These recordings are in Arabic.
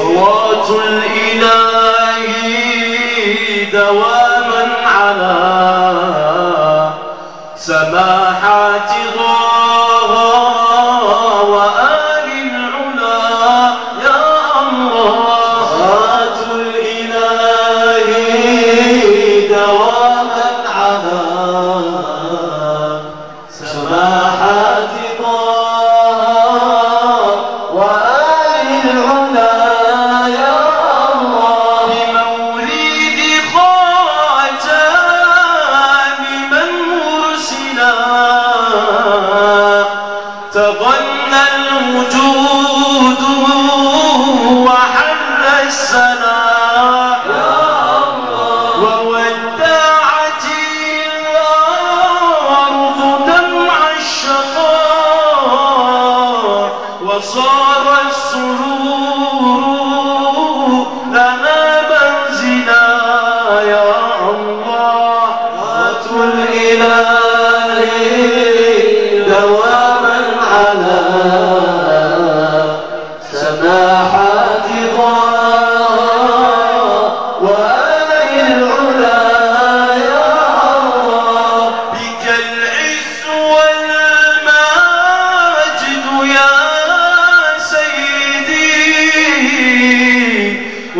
صلاة الإله دواما على وصار السرور لها منزلا يا الله. صلاة الإله دواما على سماحات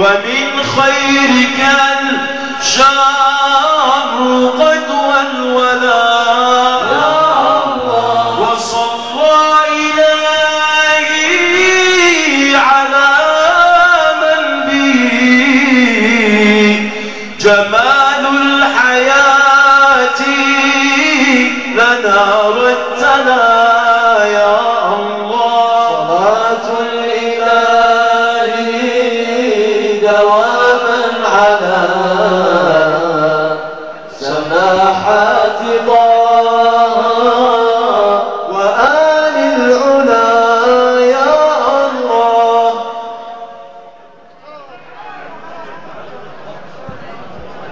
ومن خيرك الشر قد والولا. إليه على من به جمال الحياة لنا ردنا يا على سماحات ضار